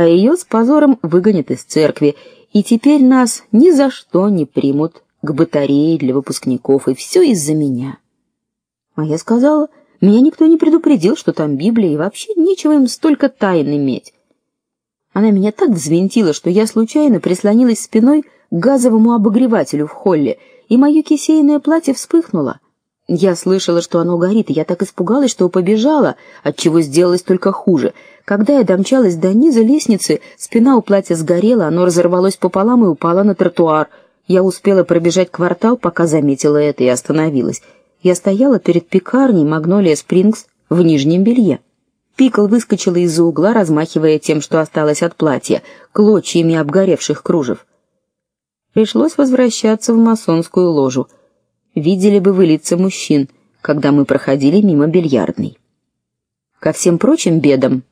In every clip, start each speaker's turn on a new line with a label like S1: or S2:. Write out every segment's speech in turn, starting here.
S1: а ее с позором выгонят из церкви, и теперь нас ни за что не примут к батарее для выпускников, и все из-за меня. А я сказала: "Меня никто не предупредил, что там Библия, и вообще нечего им столько тайн иметь". Она меня так взвинтила, что я случайно прислонилась спиной к газовому обогревателю в холле, и мое кисейное платье вспыхнуло. Я слышала, что оно горит, и я так испугалась, что побежала, от чего сделалось только хуже. Когда я домчалась до низа лестницы, спина у платья сгорела, оно разорвалось пополам и упало на тротуар. Я успела пробежать квартал, пока заметила это и остановилась. Я стояла перед пекарней Магнолия Спрингс в нижнем белье. Пикл выскочила из-за угла, размахивая тем, что осталось от платья, клочьями обгоревших кружев. Пришлось возвращаться в масонскую ложу. Видели бы вы лица мужчин, когда мы проходили мимо бильярдной. Ко всем прочим бедам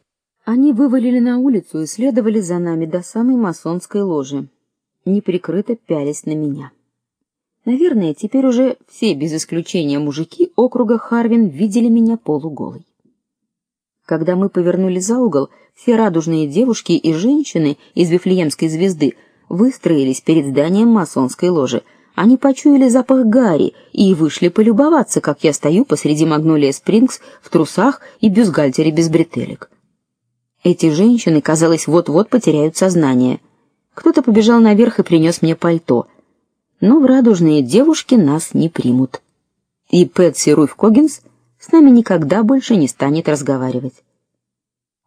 S1: они вывалили на улицу и следовали за нами до самой масонской ложи неприкрыто пялись на меня. Наверное, теперь уже все без исключения мужики округа Харвин видели меня полуголой. Когда мы повернули за угол, все радужные девушки и женщины из Вифлеемской звезды выстроились перед зданием масонской ложи. Они почуяли запах гари и вышли полюбоваться, как я стою посреди Магнолия Спрингс в трусах и бюстгальтере без бретелек. Эти женщины, казалось, вот-вот потеряют сознание. Кто-то побежал наверх и принес мне пальто. Но в радужные девушки нас не примут. И Пэтси Руф Когинс с нами никогда больше не станет разговаривать.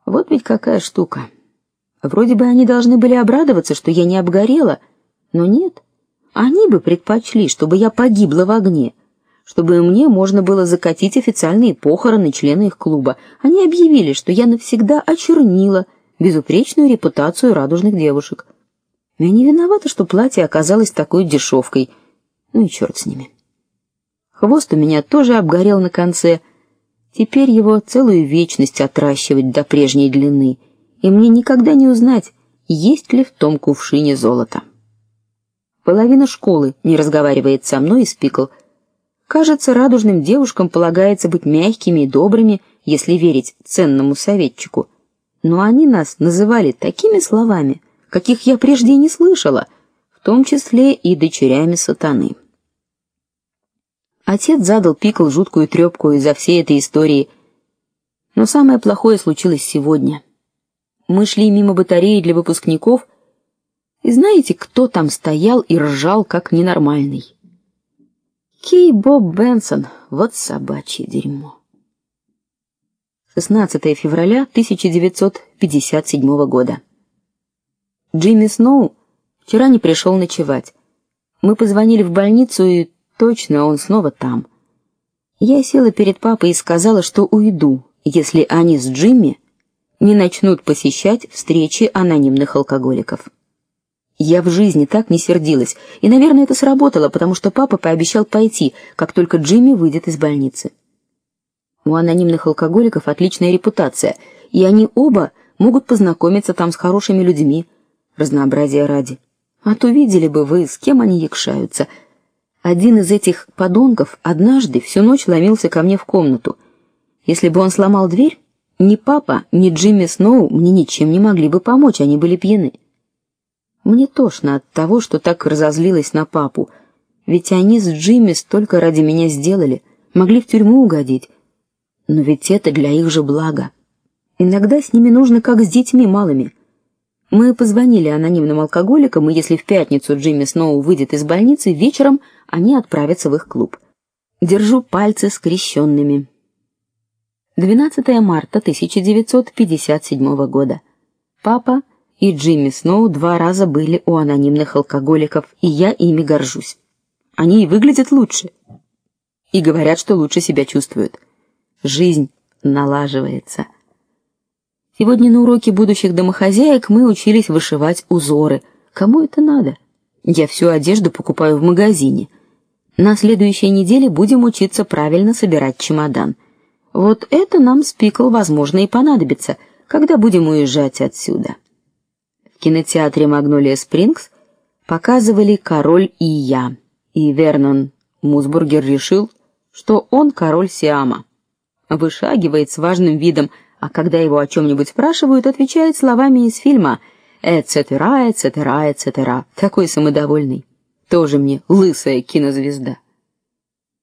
S1: Вот ведь какая штука. Вроде бы они должны были обрадоваться, что я не обгорела, но нет. Они бы предпочли, чтобы я погибла в огне, чтобы мне можно было закатить официальные похороны члена их клуба. Они объявили, что я навсегда очернила безупречную репутацию радужных девушек. Я не виновата, что платье оказалось такой дешевкой. Ну и черт с ними. Хвост у меня тоже обгорел на конце. Теперь его целую вечность отращивать до прежней длины, и мне никогда не узнать, есть ли в том кувшине золото. Половина школы не разговаривает со мной из пикл. Кажется, радужным девушкам полагается быть мягкими и добрыми, если верить ценному советчику. Но они нас называли такими словами, каких я прежде не слышала, в том числе и дочерями сатаны. Отец задал Пикл жуткую трепку из-за всей этой истории. Но самое плохое случилось сегодня. Мы шли мимо батареи для выпускников, и знаете, кто там стоял и ржал как ненормальный? Кей Боб Бенсон, вот собачье дерьмо. 16 февраля 1957 года. Джимми Сноу вчера не пришел ночевать. Мы позвонили в больницу, и точно он снова там. Я села перед папой и сказала, что уйду, если они с Джимми не начнут посещать встречи анонимных алкоголиков. Я в жизни так не сердилась, и, наверное, это сработало, потому что папа пообещал пойти, как только Джимми выйдет из больницы. У анонимных алкоголиков отличная репутация, и они оба могут познакомиться там с хорошими людьми, разнообразия ради. А то видели бы вы, с кем они якшаются. Один из этих подонков однажды всю ночь ломился ко мне в комнату. Если бы он сломал дверь, ни папа, ни Джимми Сноу мне ничем не могли бы помочь, они были пьяны. Мне тошно от того, что так разозлилась на папу, ведь они с Джимми столько ради меня сделали, могли в тюрьму угодить. Но ведь это для их же блага. Иногда с ними нужно как с детьми малыми. Мы позвонили анонимным алкоголикам, и если в пятницу Джимми снова выйдет из больницы, вечером они отправятся в их клуб. Держу пальцы скрещенными. 12 марта 1957 года. Папа и Джимми Сноу два раза были у анонимных алкоголиков, и я ими горжусь. Они и выглядят лучше. И говорят, что лучше себя чувствуют. Жизнь налаживается. Сегодня на уроке будущих домохозяек мы учились вышивать узоры. Кому это надо? Я всю одежду покупаю в магазине. На следующей неделе будем учиться правильно собирать чемодан. Вот это нам спикл, возможно, и понадобится, когда будем уезжать отсюда. Кинотеатре Магнолия Спрингс показывали Король и я. И Вернон Мусбургер решил, что он король Сиама. Вышагивает с важным видом А когда его о чем нибудь спрашивают, отвечает словами из фильма «Эцетера, эцетера, эцетера». Такой самодовольный. Тоже мне лысая кинозвезда.